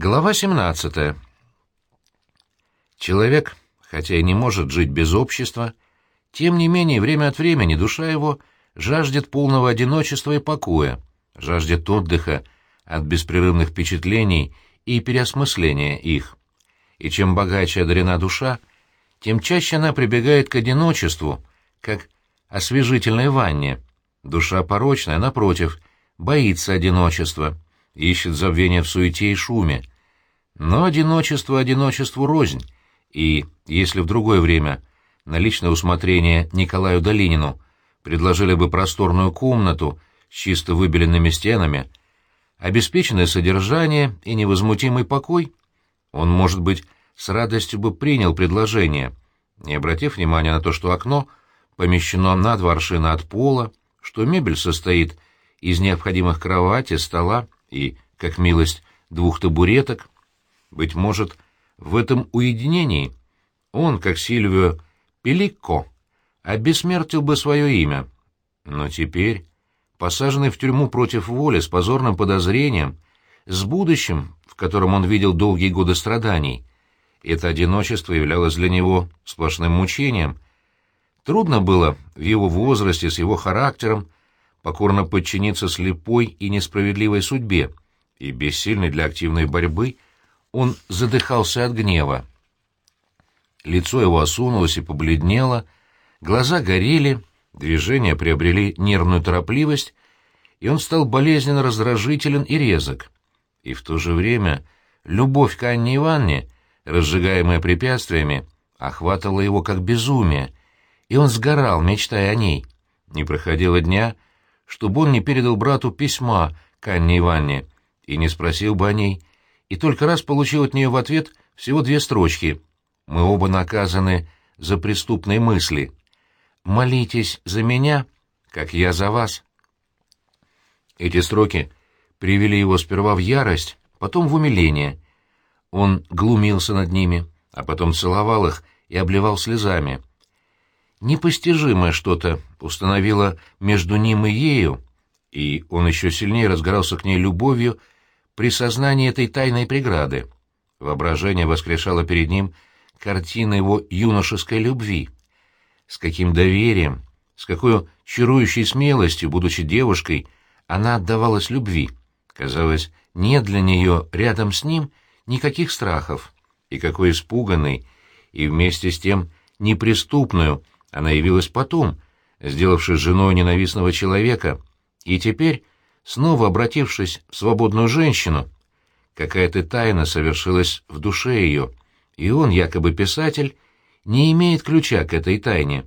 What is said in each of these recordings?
Глава 17. Человек, хотя и не может жить без общества, тем не менее время от времени душа его жаждет полного одиночества и покоя, жаждет отдыха от беспрерывных впечатлений и переосмысления их. И чем богаче одарена душа, тем чаще она прибегает к одиночеству, как освежительной ванне. Душа порочная, напротив, боится одиночества — ищет забвения в суете и шуме. Но одиночество одиночеству рознь, и если в другое время на личное усмотрение Николаю Долинину предложили бы просторную комнату с чисто выбеленными стенами, обеспеченное содержание и невозмутимый покой, он, может быть, с радостью бы принял предложение, не обратив внимания на то, что окно помещено на два от пола, что мебель состоит из необходимых кровати, стола и, как милость, двух табуреток. Быть может, в этом уединении он, как Сильвио Пеликко, обессмертил бы свое имя. Но теперь, посаженный в тюрьму против воли с позорным подозрением, с будущим, в котором он видел долгие годы страданий, это одиночество являлось для него сплошным мучением. Трудно было в его возрасте, с его характером, покорно подчиниться слепой и несправедливой судьбе, и, бессильный для активной борьбы, он задыхался от гнева. Лицо его осунулось и побледнело, глаза горели, движения приобрели нервную торопливость, и он стал болезненно раздражителен и резок. И в то же время любовь к Анне Ивановне, разжигаемая препятствиями, охватывала его как безумие, и он сгорал, мечтая о ней. Не проходило дня, чтобы он не передал брату письма к Анне Ивановне и не спросил бы о ней, и только раз получил от нее в ответ всего две строчки. «Мы оба наказаны за преступные мысли. Молитесь за меня, как я за вас». Эти строки привели его сперва в ярость, потом в умиление. Он глумился над ними, а потом целовал их и обливал слезами. Непостижимое что-то установило между ним и ею, и он еще сильнее разгорался к ней любовью при сознании этой тайной преграды. Воображение воскрешало перед ним картины его юношеской любви. С каким доверием, с какой чарующей смелостью, будучи девушкой, она отдавалась любви. Казалось, нет для нее рядом с ним никаких страхов. И какой испуганный, и вместе с тем неприступную — она явилась потом, сделавшись женой ненавистного человека, и теперь, снова обратившись в свободную женщину, какая-то тайна совершилась в душе ее, и он, якобы писатель, не имеет ключа к этой тайне.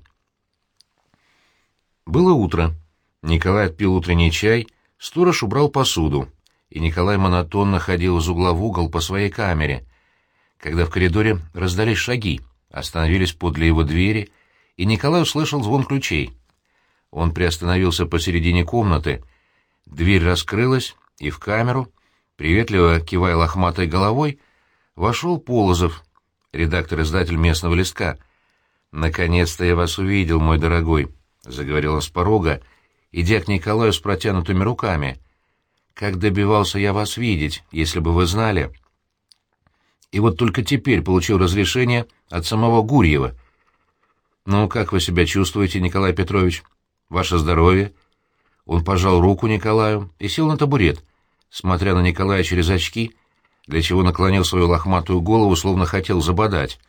Было утро. Николай отпил утренний чай, сторож убрал посуду, и Николай монотонно ходил из угла в угол по своей камере, когда в коридоре раздались шаги, остановились подле его двери — и Николай услышал звон ключей. Он приостановился посередине комнаты, дверь раскрылась, и в камеру, приветливо кивая лохматой головой, вошел Полозов, редактор-издатель местного листка. «Наконец-то я вас увидел, мой дорогой», — заговорил он с порога, идя к Николаю с протянутыми руками. «Как добивался я вас видеть, если бы вы знали?» И вот только теперь получил разрешение от самого Гурьева — «Ну, как вы себя чувствуете, Николай Петрович? Ваше здоровье?» Он пожал руку Николаю и сел на табурет, смотря на Николая через очки, для чего наклонил свою лохматую голову, словно хотел забодать.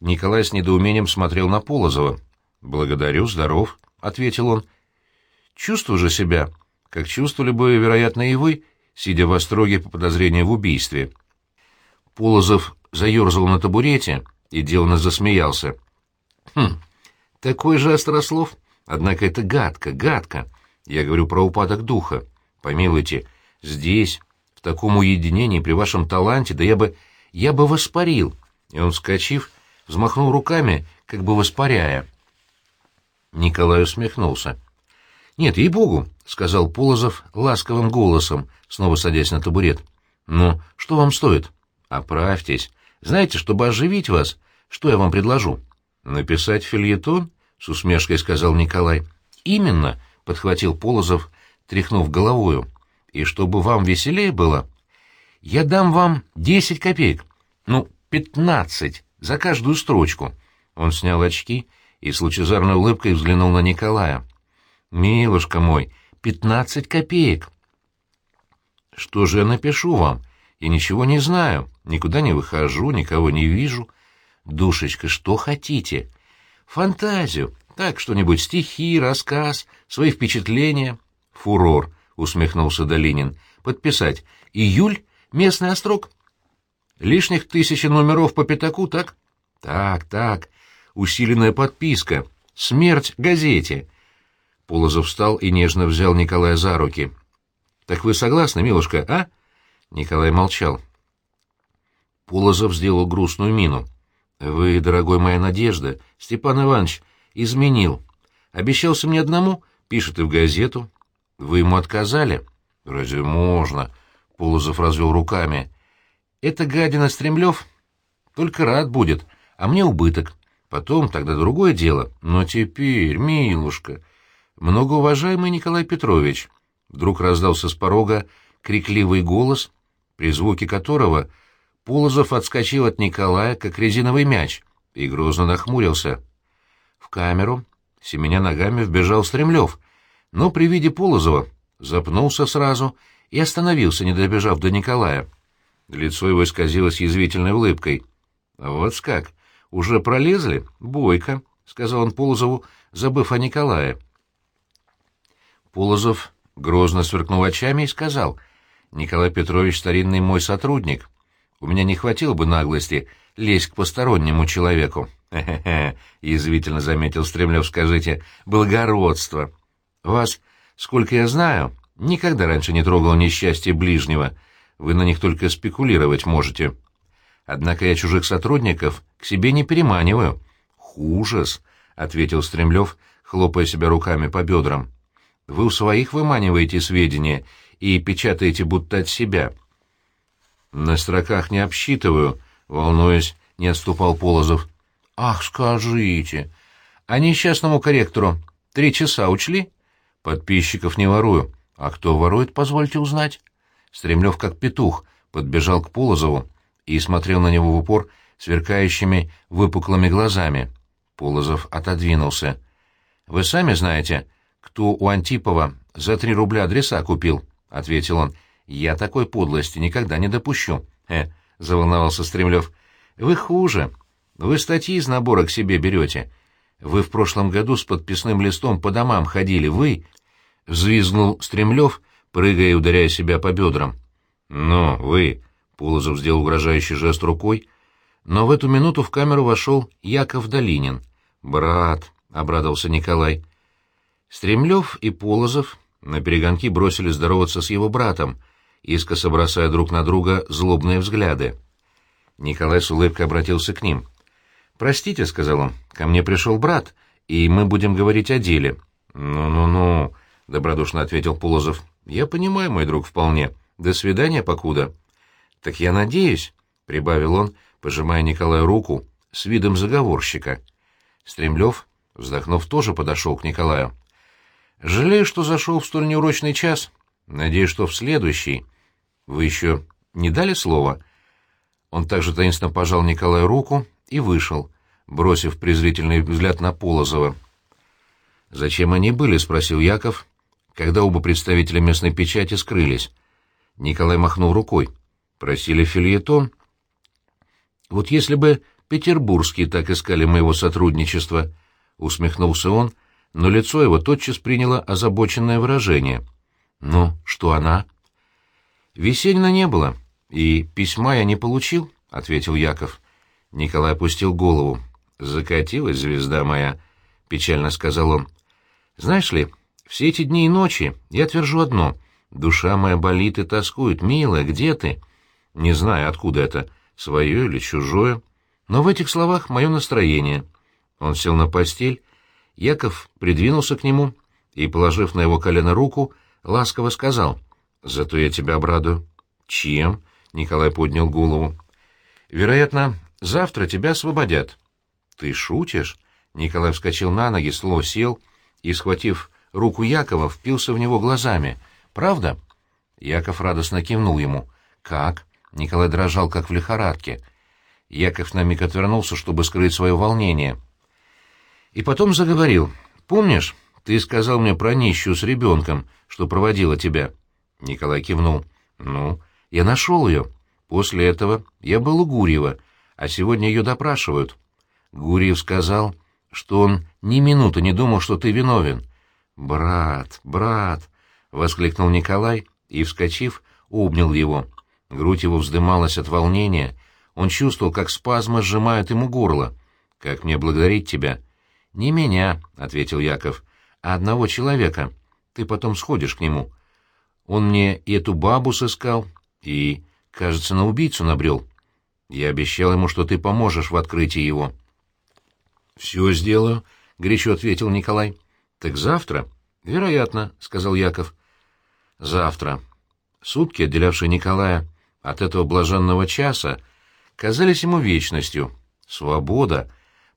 Николай с недоумением смотрел на Полозова. «Благодарю, здоров», — ответил он. «Чувствую же себя, как чувствовали бы, вероятно, и вы, сидя в остроге по подозрению в убийстве». Полозов заерзал на табурете и деланно засмеялся. Хм, такой же острослов. Однако это гадко, гадко. Я говорю про упадок духа. Помилуйте, здесь, в таком уединении, при вашем таланте, да я бы... я бы воспарил. И он, вскочив, взмахнул руками, как бы воспаряя. Николай усмехнулся. «Нет, ей-богу», — сказал Полозов ласковым голосом, снова садясь на табурет. «Ну, что вам стоит?» «Оправьтесь. Знаете, чтобы оживить вас, что я вам предложу?» «Написать фильетон?» — с усмешкой сказал Николай. «Именно», — подхватил Полозов, тряхнув головою. «И чтобы вам веселее было, Я дам вам десять копеек. Ну, пятнадцать за каждую строчку. Он снял очки и с лучезарной улыбкой взглянул на Николая. «Милушка мой, пятнадцать копеек!» «Что же я напишу вам? Я ничего не знаю, никуда не выхожу, никого не вижу. Душечка, что хотите? Фантазию, так, что-нибудь, стихи, рассказ, свои впечатления». «Фурор», — усмехнулся Долинин. «Подписать. Июль, местный острог». «Лишних тысячи номеров по пятаку, так?» «Так, так усиленная подписка. Смерть газете. Полозов встал и нежно взял Николая за руки. «Так вы согласны, милушка, а?» Николай молчал. Полозов сделал грустную мину. «Вы, дорогой моя надежда, Степан Иванович, изменил. Обещался мне одному, пишет и в газету. Вы ему отказали?» «Разве можно?» — Полозов развел руками. «Это гадина Стремлев только рад будет, а мне убыток. Потом, тогда другое дело. Но теперь, милушка... Многоуважаемый Николай Петрович... Вдруг раздался с порога крикливый голос, при звуке которого Полозов отскочил от Николая, как резиновый мяч, и грозно нахмурился. В камеру, семеня ногами, вбежал Стремлев, но при виде Полозова запнулся сразу и остановился, не добежав до Николая. Лицо его исказилось язвительной улыбкой. «Вот как! «Уже пролезли? Бойко», — сказал он Полозову, забыв о Николае. Полозов грозно сверкнул очами и сказал, «Николай Петрович старинный мой сотрудник. У меня не хватило бы наглости лезть к постороннему человеку». «Хе-хе-хе», — язвительно заметил Стремлев, — «скажите, благородство. Вас, сколько я знаю, никогда раньше не трогал несчастье ближнего. Вы на них только спекулировать можете». Однако я чужих сотрудников к себе не переманиваю. Ужас, — ответил Стремлев, хлопая себя руками по бедрам. Вы у своих выманиваете сведения и печатаете будто от себя. На строках не обсчитываю, волнуясь, не отступал Полозов. Ах, скажите, а несчастному корректору три часа учли? Подписчиков не ворую. А кто ворует, позвольте узнать. Стремлев, как петух, подбежал к Полозову и смотрел на него в упор сверкающими выпуклыми глазами. Полозов отодвинулся. «Вы сами знаете, кто у Антипова за три рубля адреса купил?» — ответил он. «Я такой подлости никогда не допущу». «Э», — заволновался Стремлев. «Вы хуже. Вы статьи из набора к себе берете. Вы в прошлом году с подписным листом по домам ходили. Вы...» — взвизгнул Стремлев, прыгая и ударяя себя по бедрам. «Ну, вы...» Полозов сделал угрожающий жест рукой, но в эту минуту в камеру вошел Яков Долинин. «Брат», — обрадовался Николай. Стремлев и Полозов на перегонки бросили здороваться с его братом, искоса бросая друг на друга злобные взгляды. Николай с улыбкой обратился к ним. «Простите», — сказал он, — «ко мне пришел брат, и мы будем говорить о деле». «Ну-ну-ну», — добродушно ответил Полозов. «Я понимаю, мой друг, вполне. До свидания, покуда». «Так я надеюсь», — прибавил он, пожимая Николаю руку с видом заговорщика. Стремлев, вздохнув, тоже подошел к Николаю. «Жалею, что зашел в столь неурочный час. Надеюсь, что в следующий. Вы еще не дали слова?» Он также таинственно пожал Николаю руку и вышел, бросив презрительный взгляд на Полозова. «Зачем они были?» — спросил Яков, когда оба представителя местной печати скрылись. Николай махнул рукой. Просили фильетон. Вот если бы петербургские так искали моего сотрудничества, усмехнулся он, но лицо его тотчас приняло озабоченное выражение. Ну, что она? Весельна не было, и письма я не получил, ответил Яков. Николай опустил голову. Закатилась звезда моя, печально сказал он. Знаешь ли, все эти дни и ночи я твержу одно — душа моя болит и тоскует. Милая, где ты? Не знаю, откуда это, свое или чужое, но в этих словах мое настроение. Он сел на постель, Яков придвинулся к нему и, положив на его колено руку, ласково сказал, «Зато я тебя обрадую». «Чем?» — Николай поднял голову. «Вероятно, завтра тебя освободят». «Ты шутишь?» Николай вскочил на ноги, слово сел и, схватив руку Якова, впился в него глазами. «Правда?» Яков радостно кивнул ему. «Как?» Николай дрожал, как в лихорадке. Яков на миг отвернулся, чтобы скрыть свое волнение. И потом заговорил. «Помнишь, ты сказал мне про нищую с ребенком, что проводила тебя?» Николай кивнул. «Ну, я нашел ее. После этого я был у Гурьева, а сегодня ее допрашивают. Гурьев сказал, что он ни минуты не думал, что ты виновен. «Брат, брат!» — воскликнул Николай и, вскочив, обнял его. Грудь его вздымалась от волнения. Он чувствовал, как спазмы сжимают ему горло. «Как мне благодарить тебя?» «Не меня», — ответил Яков, — «а одного человека. Ты потом сходишь к нему. Он мне и эту бабу сыскал, и, кажется, на убийцу набрел. Я обещал ему, что ты поможешь в открытии его». «Все сделаю», — горячо ответил Николай. «Так завтра?» «Вероятно», — сказал Яков. «Завтра». Сутки, отделявшие Николая от этого блаженного часа, казались ему вечностью. Свобода,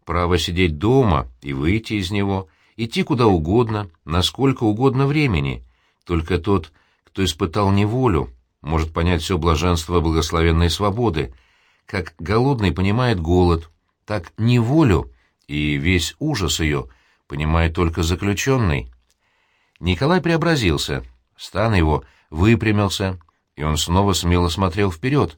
право сидеть дома и выйти из него, идти куда угодно, насколько угодно времени. Только тот, кто испытал неволю, может понять все блаженство благословенной свободы, как голодный понимает голод, так неволю и весь ужас ее понимает только заключенный. Николай преобразился, стан его выпрямился, и он снова смело смотрел вперед.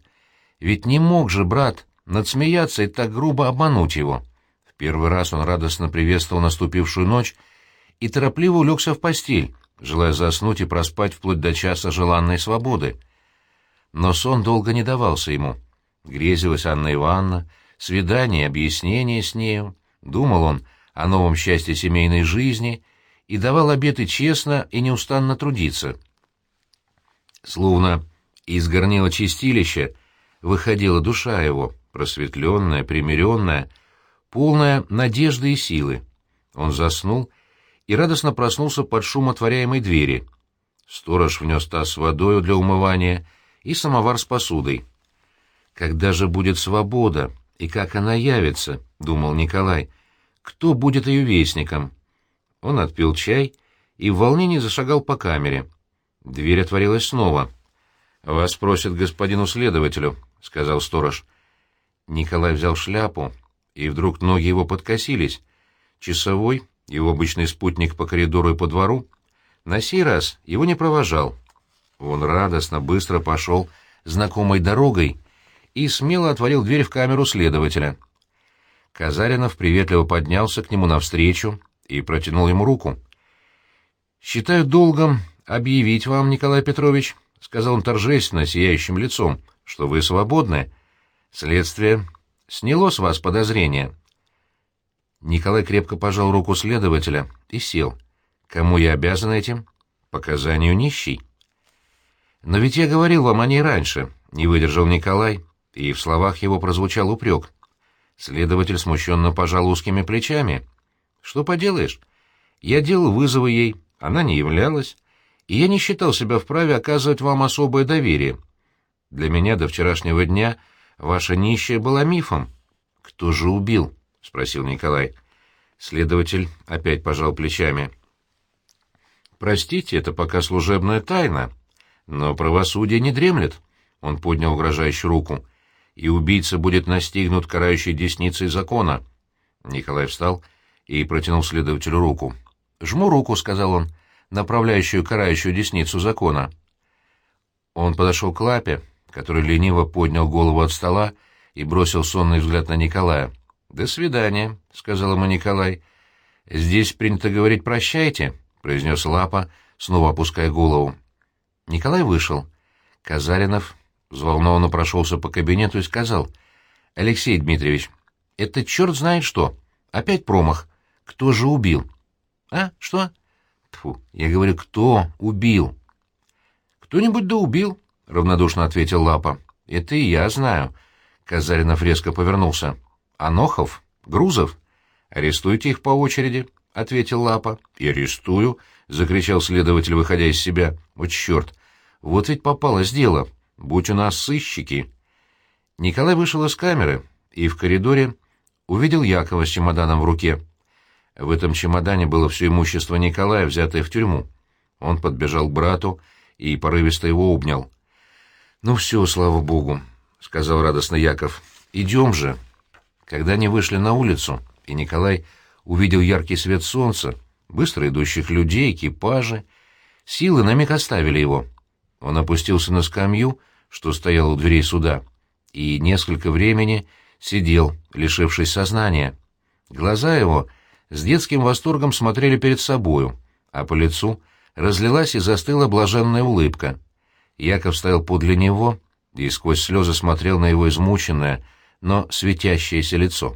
Ведь не мог же брат надсмеяться и так грубо обмануть его. В первый раз он радостно приветствовал наступившую ночь и торопливо улегся в постель, желая заснуть и проспать вплоть до часа желанной свободы. Но сон долго не давался ему. Грезилась Анна Ивановна, свидание, объяснение с нею. Думал он о новом счастье семейной жизни — и давал обеты честно и неустанно трудиться. Словно из горнила чистилища выходила душа его, просветленная, примиренная, полная надежды и силы. Он заснул и радостно проснулся под шум отворяемой двери. Сторож внес таз с водою для умывания и самовар с посудой. «Когда же будет свобода, и как она явится?» — думал Николай. «Кто будет ее вестником?» Он отпил чай и в волнении зашагал по камере. Дверь отворилась снова. «Вас просят господину следователю», — сказал сторож. Николай взял шляпу, и вдруг ноги его подкосились. Часовой, его обычный спутник по коридору и по двору, на сей раз его не провожал. Он радостно, быстро пошел знакомой дорогой и смело отворил дверь в камеру следователя. Казаринов приветливо поднялся к нему навстречу, и протянул ему руку. «Считаю долгом объявить вам, Николай Петрович», — сказал он торжественно, сияющим лицом, — «что вы свободны. Следствие сняло с вас подозрения». Николай крепко пожал руку следователя и сел. «Кому я обязан этим?» «Показанию нищий». «Но ведь я говорил вам о ней раньше», — не выдержал Николай, и в словах его прозвучал упрек. Следователь смущенно пожал узкими плечами. Что поделаешь? Я делал вызовы ей, она не являлась, и я не считал себя вправе оказывать вам особое доверие. Для меня до вчерашнего дня ваша нищая была мифом. Кто же убил? — спросил Николай. Следователь опять пожал плечами. «Простите, это пока служебная тайна, но правосудие не дремлет», — он поднял угрожающую руку, — «и убийца будет настигнут карающей десницей закона». Николай встал и протянул следователю руку. «Жму руку», — сказал он, направляющую карающую десницу закона. Он подошел к Лапе, который лениво поднял голову от стола и бросил сонный взгляд на Николая. «До свидания», — сказал ему Николай. «Здесь принято говорить «прощайте», — произнес Лапа, снова опуская голову. Николай вышел. Казаринов взволнованно прошелся по кабинету и сказал, «Алексей Дмитриевич, это черт знает что. Опять промах. Кто же убил? А, что? Тьфу, я говорю, кто убил? Кто-нибудь да убил, равнодушно ответил Лапа. Это и я знаю. Казаринов резко повернулся. Анохов? Грузов? Арестуйте их по очереди, ответил Лапа. И арестую, закричал следователь, выходя из себя. Вот черт! Вот ведь попалось дело. Будь у нас сыщики. Николай вышел из камеры и в коридоре увидел Якова с чемоданом в руке. В этом чемодане было все имущество Николая, взятое в тюрьму. Он подбежал к брату и порывисто его обнял. «Ну все, слава богу», — сказал радостно Яков. «Идем же». Когда они вышли на улицу, и Николай увидел яркий свет солнца, быстро идущих людей, экипажи, силы на миг оставили его. Он опустился на скамью, что стояла у дверей суда, и несколько времени сидел, лишившись сознания. Глаза его с детским восторгом смотрели перед собою, а по лицу разлилась и застыла блаженная улыбка. Яков стоял подле него и сквозь слезы смотрел на его измученное, но светящееся лицо.